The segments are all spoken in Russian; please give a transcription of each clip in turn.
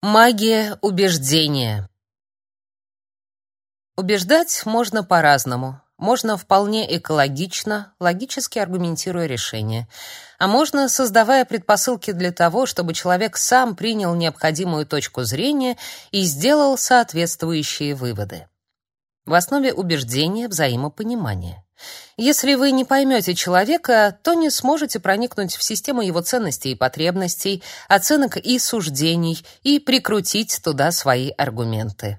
Магия убеждения. Убеждать можно по-разному. Можно вполне экологично, логически аргументируя решение, а можно создавая предпосылки для того, чтобы человек сам принял необходимую точку зрения и сделал соответствующие выводы. В основе убеждения взаимопонимание. Если вы не поймете человека, то не сможете проникнуть в систему его ценностей и потребностей, оценок и суждений и прикрутить туда свои аргументы.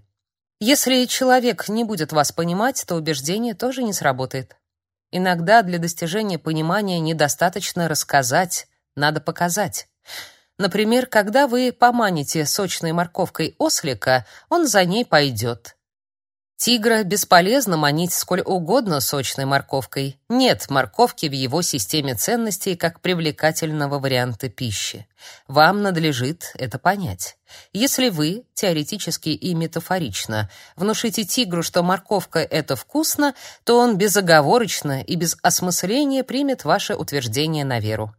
Если человек не будет вас понимать, то убеждение тоже не сработает. Иногда для достижения понимания недостаточно рассказать, надо показать. Например, когда вы поманите сочной морковкой ослика, он за ней пойдет. Тигра бесполезно манить сколь угодно сочной морковкой. Нет морковки в его системе ценностей как привлекательного варианта пищи. Вам надлежит это понять. Если вы, теоретически и метафорично, внушите тигру, что морковка — это вкусно, то он безоговорочно и без осмысления примет ваше утверждение на веру.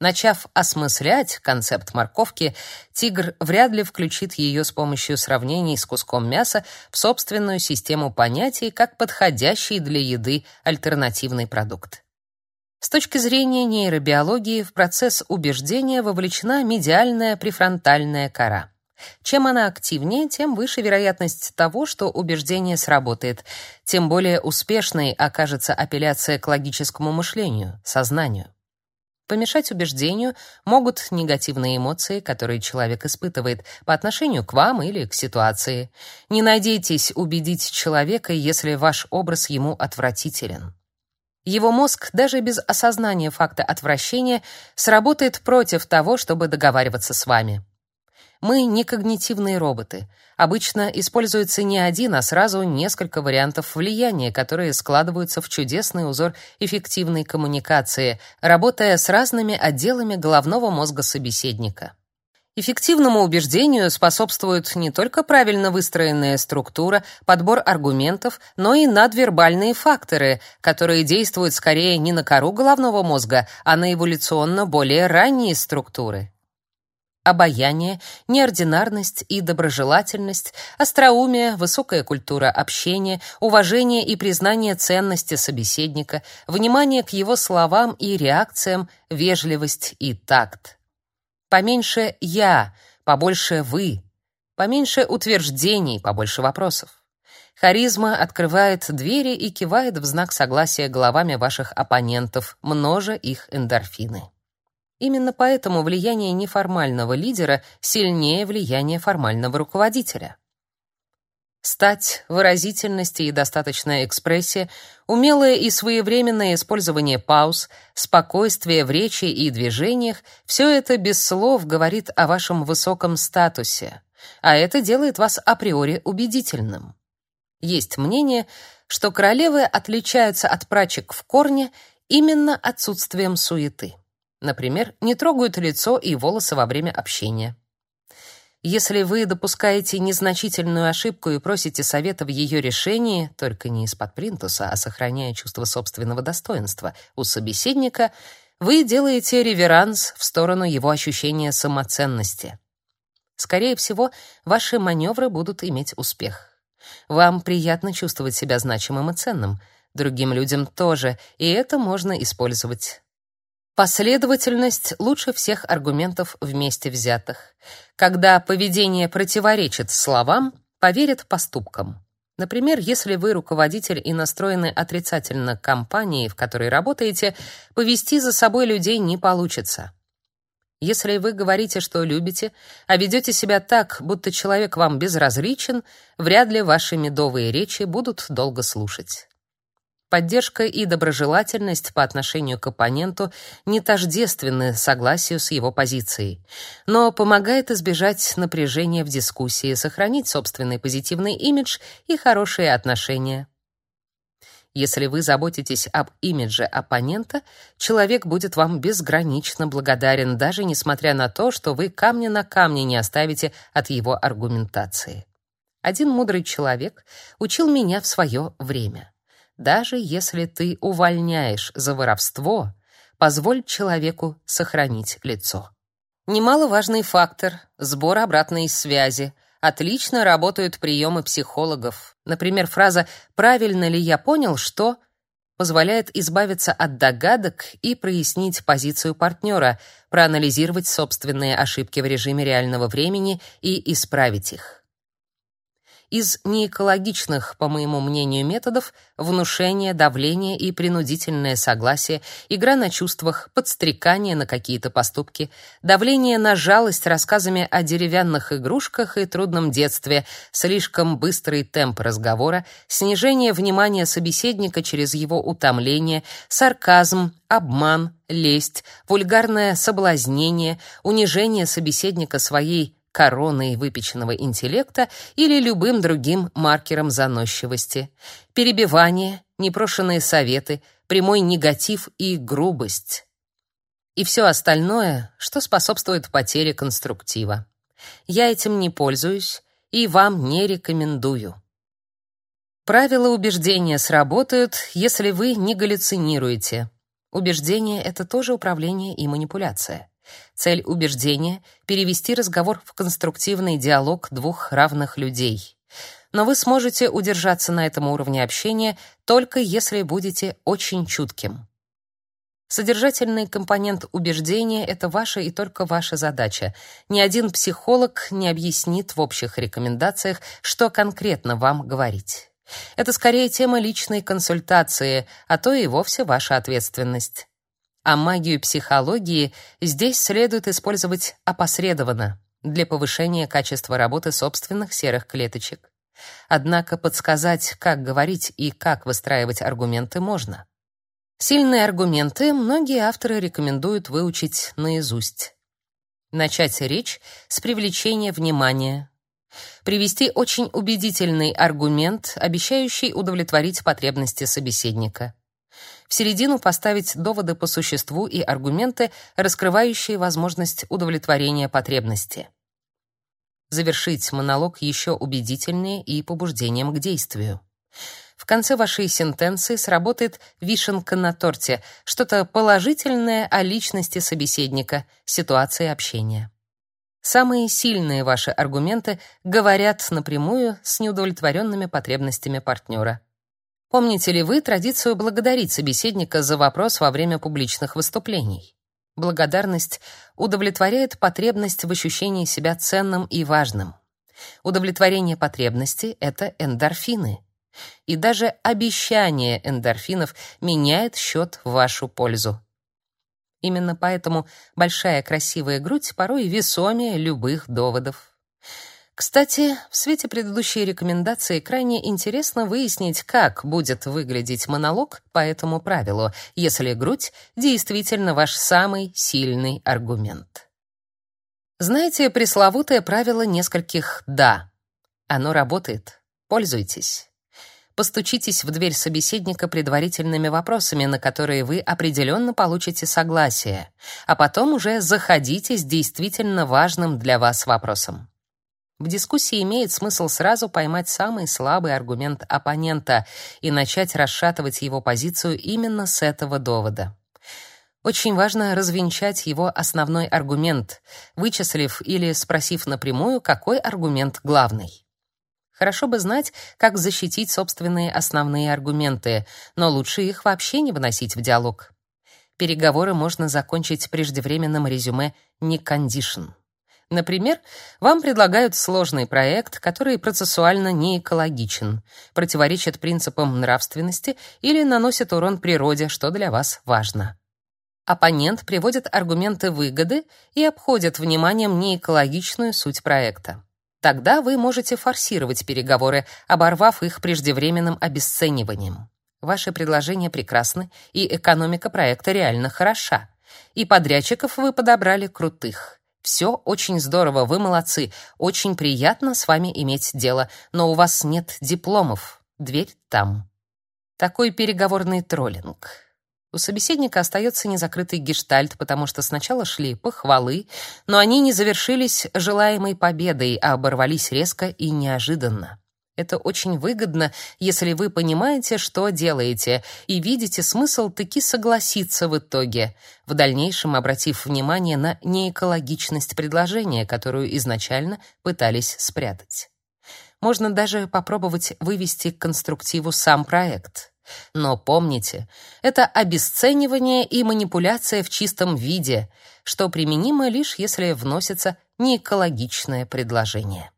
Начав осмыслять концепт морковки, тигр вряд ли включит ее с помощью сравнений с куском мяса в собственную систему понятий как подходящий для еды альтернативный продукт. С точки зрения нейробиологии в процесс убеждения вовлечена медиальная префронтальная кора. Чем она активнее, тем выше вероятность того, что убеждение сработает, тем более успешной окажется апелляция к логическому мышлению, сознанию. Помешать убеждению могут негативные эмоции, которые человек испытывает по отношению к вам или к ситуации. Не надейтесь убедить человека, если ваш образ ему отвратителен. Его мозг даже без осознания факта отвращения сработает против того, чтобы договариваться с вами. Мы не когнитивные роботы. Обычно используется не один, а сразу несколько вариантов влияния, которые складываются в чудесный узор эффективной коммуникации, работая с разными отделами головного мозга собеседника. Эффективному убеждению способствует не только правильно выстроенная структура, подбор аргументов, но и надвербальные факторы, которые действуют скорее не на кору головного мозга, а на эволюционно более ранние структуры обаяние, неординарность и доброжелательность, остроумие, высокая культура общения, уважение и признание ценности собеседника, внимание к его словам и реакциям, вежливость и такт. Поменьше «я», побольше «вы», поменьше утверждений, побольше вопросов. Харизма открывает двери и кивает в знак согласия головами ваших оппонентов, множа их эндорфины. Именно поэтому влияние неформального лидера сильнее влияния формального руководителя. Стать, выразительность и достаточная экспрессия, умелое и своевременное использование пауз, спокойствие в речи и движениях — все это без слов говорит о вашем высоком статусе, а это делает вас априори убедительным. Есть мнение, что королевы отличаются от прачек в корне именно отсутствием суеты. Например, не трогают лицо и волосы во время общения. Если вы допускаете незначительную ошибку и просите совета в ее решении, только не из-под принтуса, а сохраняя чувство собственного достоинства у собеседника, вы делаете реверанс в сторону его ощущения самоценности. Скорее всего, ваши маневры будут иметь успех. Вам приятно чувствовать себя значимым и ценным, другим людям тоже, и это можно использовать. Последовательность лучше всех аргументов вместе взятых. Когда поведение противоречит словам, поверят поступкам. Например, если вы руководитель и настроены отрицательно к компании, в которой работаете, повести за собой людей не получится. Если вы говорите, что любите, а ведете себя так, будто человек вам безразличен, вряд ли ваши медовые речи будут долго слушать. Поддержка и доброжелательность по отношению к оппоненту не тождественны согласию с его позицией, но помогает избежать напряжения в дискуссии, сохранить собственный позитивный имидж и хорошие отношения. Если вы заботитесь об имидже оппонента, человек будет вам безгранично благодарен, даже несмотря на то, что вы камня на камне не оставите от его аргументации. Один мудрый человек учил меня в свое время. Даже если ты увольняешь за воровство, позволь человеку сохранить лицо. Немаловажный фактор сбор обратной связи. Отлично работают приемы психологов. Например, фраза «правильно ли я понял, что…» позволяет избавиться от догадок и прояснить позицию партнера, проанализировать собственные ошибки в режиме реального времени и исправить их. Из неэкологичных, по моему мнению, методов внушение, давление и принудительное согласие, игра на чувствах, подстрекание на какие-то поступки, давление на жалость рассказами о деревянных игрушках и трудном детстве, слишком быстрый темп разговора, снижение внимания собеседника через его утомление, сарказм, обман, лесть, вульгарное соблазнение, унижение собеседника своей короной выпеченного интеллекта или любым другим маркером заносчивости. Перебивание, непрошенные советы, прямой негатив и грубость. И все остальное, что способствует потере конструктива. Я этим не пользуюсь и вам не рекомендую. Правила убеждения сработают, если вы не галлюцинируете. Убеждение — это тоже управление и манипуляция. Цель убеждения — перевести разговор в конструктивный диалог двух равных людей. Но вы сможете удержаться на этом уровне общения только если будете очень чутким. Содержательный компонент убеждения — это ваша и только ваша задача. Ни один психолог не объяснит в общих рекомендациях, что конкретно вам говорить. Это скорее тема личной консультации, а то и вовсе ваша ответственность а магию психологии здесь следует использовать опосредованно для повышения качества работы собственных серых клеточек. Однако подсказать, как говорить и как выстраивать аргументы можно. Сильные аргументы многие авторы рекомендуют выучить наизусть. Начать речь с привлечения внимания. Привести очень убедительный аргумент, обещающий удовлетворить потребности собеседника в середину поставить доводы по существу и аргументы, раскрывающие возможность удовлетворения потребности. Завершить монолог еще убедительнее и побуждением к действию. В конце вашей сентенции сработает вишенка на торте, что-то положительное о личности собеседника, ситуации общения. Самые сильные ваши аргументы говорят напрямую с неудовлетворенными потребностями партнера. Помните ли вы традицию благодарить собеседника за вопрос во время публичных выступлений? Благодарность удовлетворяет потребность в ощущении себя ценным и важным. Удовлетворение потребности — это эндорфины. И даже обещание эндорфинов меняет счет в вашу пользу. Именно поэтому большая красивая грудь порой весомее любых доводов. Кстати, в свете предыдущей рекомендации крайне интересно выяснить, как будет выглядеть монолог по этому правилу, если грудь действительно ваш самый сильный аргумент. Знаете пресловутое правило нескольких «да». Оно работает. Пользуйтесь. Постучитесь в дверь собеседника предварительными вопросами, на которые вы определенно получите согласие, а потом уже заходите с действительно важным для вас вопросом. В дискуссии имеет смысл сразу поймать самый слабый аргумент оппонента и начать расшатывать его позицию именно с этого довода. Очень важно развенчать его основной аргумент, вычислив или спросив напрямую, какой аргумент главный. Хорошо бы знать, как защитить собственные основные аргументы, но лучше их вообще не выносить в диалог. Переговоры можно закончить преждевременным резюме «не кондишн». Например, вам предлагают сложный проект, который процессуально не экологичен, противоречит принципам нравственности или наносит урон природе, что для вас важно. Оппонент приводит аргументы выгоды и обходит вниманием неэкологичную суть проекта. Тогда вы можете форсировать переговоры, оборвав их преждевременным обесцениванием. Ваши предложения прекрасны, и экономика проекта реально хороша. И подрядчиков вы подобрали крутых. Все очень здорово, вы молодцы. Очень приятно с вами иметь дело, но у вас нет дипломов. Дверь там. Такой переговорный троллинг. У собеседника остается незакрытый гештальт, потому что сначала шли похвалы, но они не завершились желаемой победой, а оборвались резко и неожиданно. Это очень выгодно, если вы понимаете, что делаете, и видите смысл таки согласиться в итоге, в дальнейшем обратив внимание на неэкологичность предложения, которую изначально пытались спрятать. Можно даже попробовать вывести к конструктиву сам проект. Но помните, это обесценивание и манипуляция в чистом виде, что применимо лишь если вносится неэкологичное предложение.